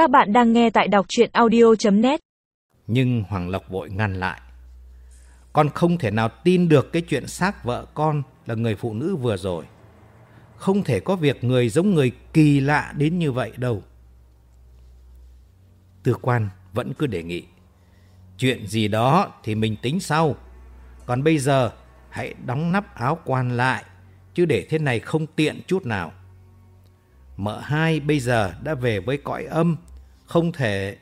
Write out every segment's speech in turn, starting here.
Các bạn đang nghe tại đọc chuyện audio.net Nhưng Hoàng Lộc vội ngăn lại. Con không thể nào tin được cái chuyện xác vợ con là người phụ nữ vừa rồi. Không thể có việc người giống người kỳ lạ đến như vậy đâu. Tư quan vẫn cứ đề nghị. Chuyện gì đó thì mình tính sau. Còn bây giờ hãy đóng nắp áo quan lại, chứ để thế này không tiện chút nào. Mợ hai bây giờ đã về với cõi âm, không thể...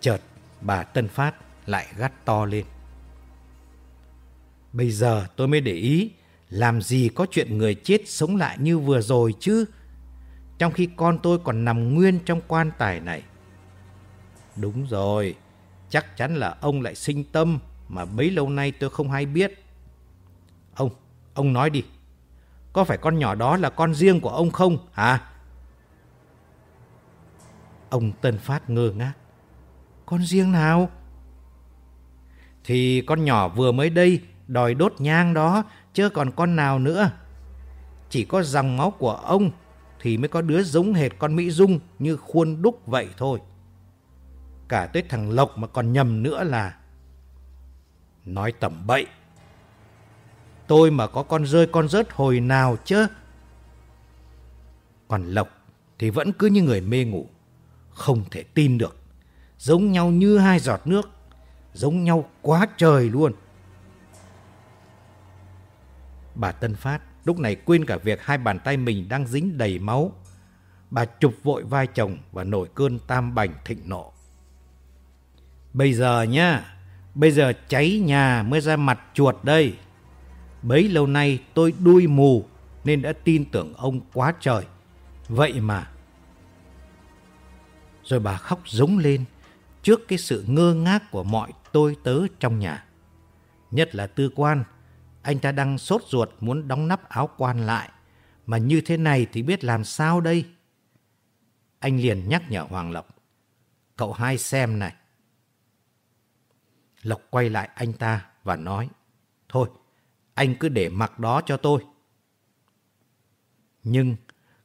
Chợt bà Tân Phát lại gắt to lên. Bây giờ tôi mới để ý, làm gì có chuyện người chết sống lại như vừa rồi chứ? Trong khi con tôi còn nằm nguyên trong quan tài này. Đúng rồi, chắc chắn là ông lại sinh tâm mà bấy lâu nay tôi không hay biết. Ông, ông nói đi, có phải con nhỏ đó là con riêng của ông không hả? Ông Tân Phát ngơ ngác. Con riêng nào? Thì con nhỏ vừa mới đây đòi đốt nhang đó, chứ còn con nào nữa. Chỉ có dòng máu của ông thì mới có đứa giống hệt con Mỹ Dung như khuôn đúc vậy thôi. Cả tới thằng Lộc mà còn nhầm nữa là... Nói tầm bậy. Tôi mà có con rơi con rớt hồi nào chứ? Còn Lộc thì vẫn cứ như người mê ngủ. Không thể tin được. Giống nhau như hai giọt nước. Giống nhau quá trời luôn. Bà Tân Phát lúc này quên cả việc hai bàn tay mình đang dính đầy máu. Bà chụp vội vai chồng và nổi cơn tam bành thịnh nộ. Bây giờ nhá, bây giờ cháy nhà mới ra mặt chuột đây. Bấy lâu nay tôi đuôi mù nên đã tin tưởng ông quá trời. Vậy mà. Rồi bà khóc giống lên trước cái sự ngơ ngác của mọi tôi tớ trong nhà. Nhất là tư quan, anh ta đang sốt ruột muốn đóng nắp áo quan lại. Mà như thế này thì biết làm sao đây? Anh liền nhắc nhở Hoàng Lộc. Cậu hai xem này. Lộc quay lại anh ta và nói. Thôi, anh cứ để mặc đó cho tôi. Nhưng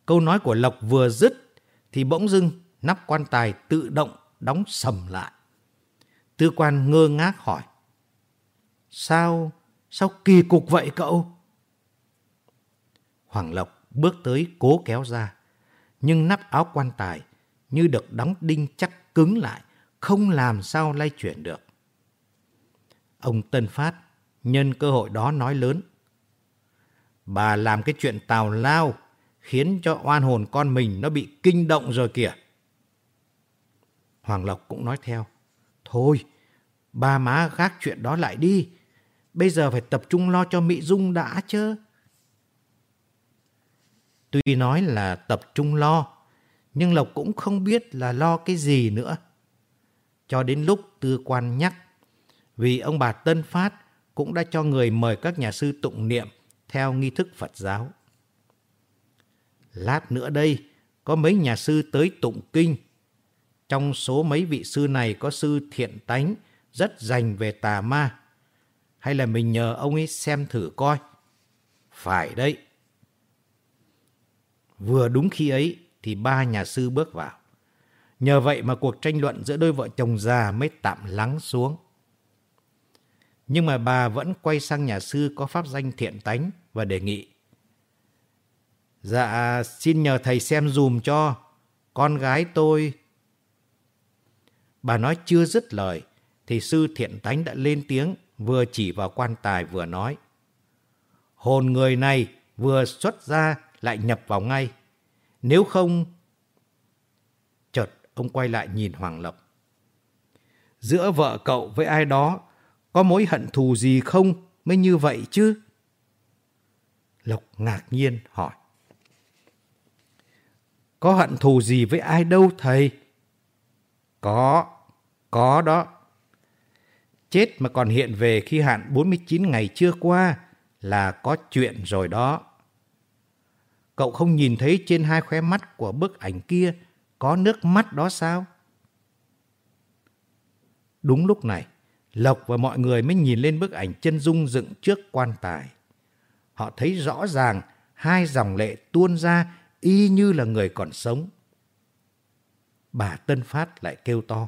câu nói của Lộc vừa dứt thì bỗng dưng nắp quan tài tự động đóng sầm lại. Tư quan ngơ ngác hỏi. Sao, sao kỳ cục vậy cậu? Hoàng Lộc bước tới cố kéo ra. Nhưng nắp áo quan tài như được đóng đinh chắc cứng lại, không làm sao lay chuyển được. Ông Tân Phát nhân cơ hội đó nói lớn. Bà làm cái chuyện tào lao khiến cho oan hồn con mình nó bị kinh động rồi kìa. Hoàng Lộc cũng nói theo. Thôi, ba má gác chuyện đó lại đi. Bây giờ phải tập trung lo cho Mỹ Dung đã chứ. Tuy nói là tập trung lo, nhưng Lộc cũng không biết là lo cái gì nữa. Cho đến lúc tư quan nhắc, vì ông bà Tân Phát cũng đã cho người mời các nhà sư tụng niệm theo nghi thức Phật giáo. Lát nữa đây, có mấy nhà sư tới tụng kinh. Trong số mấy vị sư này có sư thiện tánh, rất dành về tà ma. Hay là mình nhờ ông ấy xem thử coi. Phải đấy. Vừa đúng khi ấy thì ba nhà sư bước vào. Nhờ vậy mà cuộc tranh luận giữa đôi vợ chồng già mới tạm lắng xuống. Nhưng mà bà vẫn quay sang nhà sư có pháp danh thiện tánh và đề nghị. Dạ, xin nhờ thầy xem dùm cho. Con gái tôi... Bà nói chưa dứt lời, thì sư thiện tánh đã lên tiếng, vừa chỉ vào quan tài vừa nói. Hồn người này vừa xuất ra lại nhập vào ngay. Nếu không... Chợt ông quay lại nhìn Hoàng Lộc. Giữa vợ cậu với ai đó có mối hận thù gì không mới như vậy chứ? Lộc ngạc nhiên hỏi. Có hận thù gì với ai đâu thầy? Có, có đó. Chết mà còn hiện về khi hạn 49 ngày chưa qua là có chuyện rồi đó. Cậu không nhìn thấy trên hai khóe mắt của bức ảnh kia có nước mắt đó sao? Đúng lúc này, Lộc và mọi người mới nhìn lên bức ảnh chân dung dựng trước quan tài. Họ thấy rõ ràng hai dòng lệ tuôn ra y như là người còn sống. bà Tân Phát lại kêu to.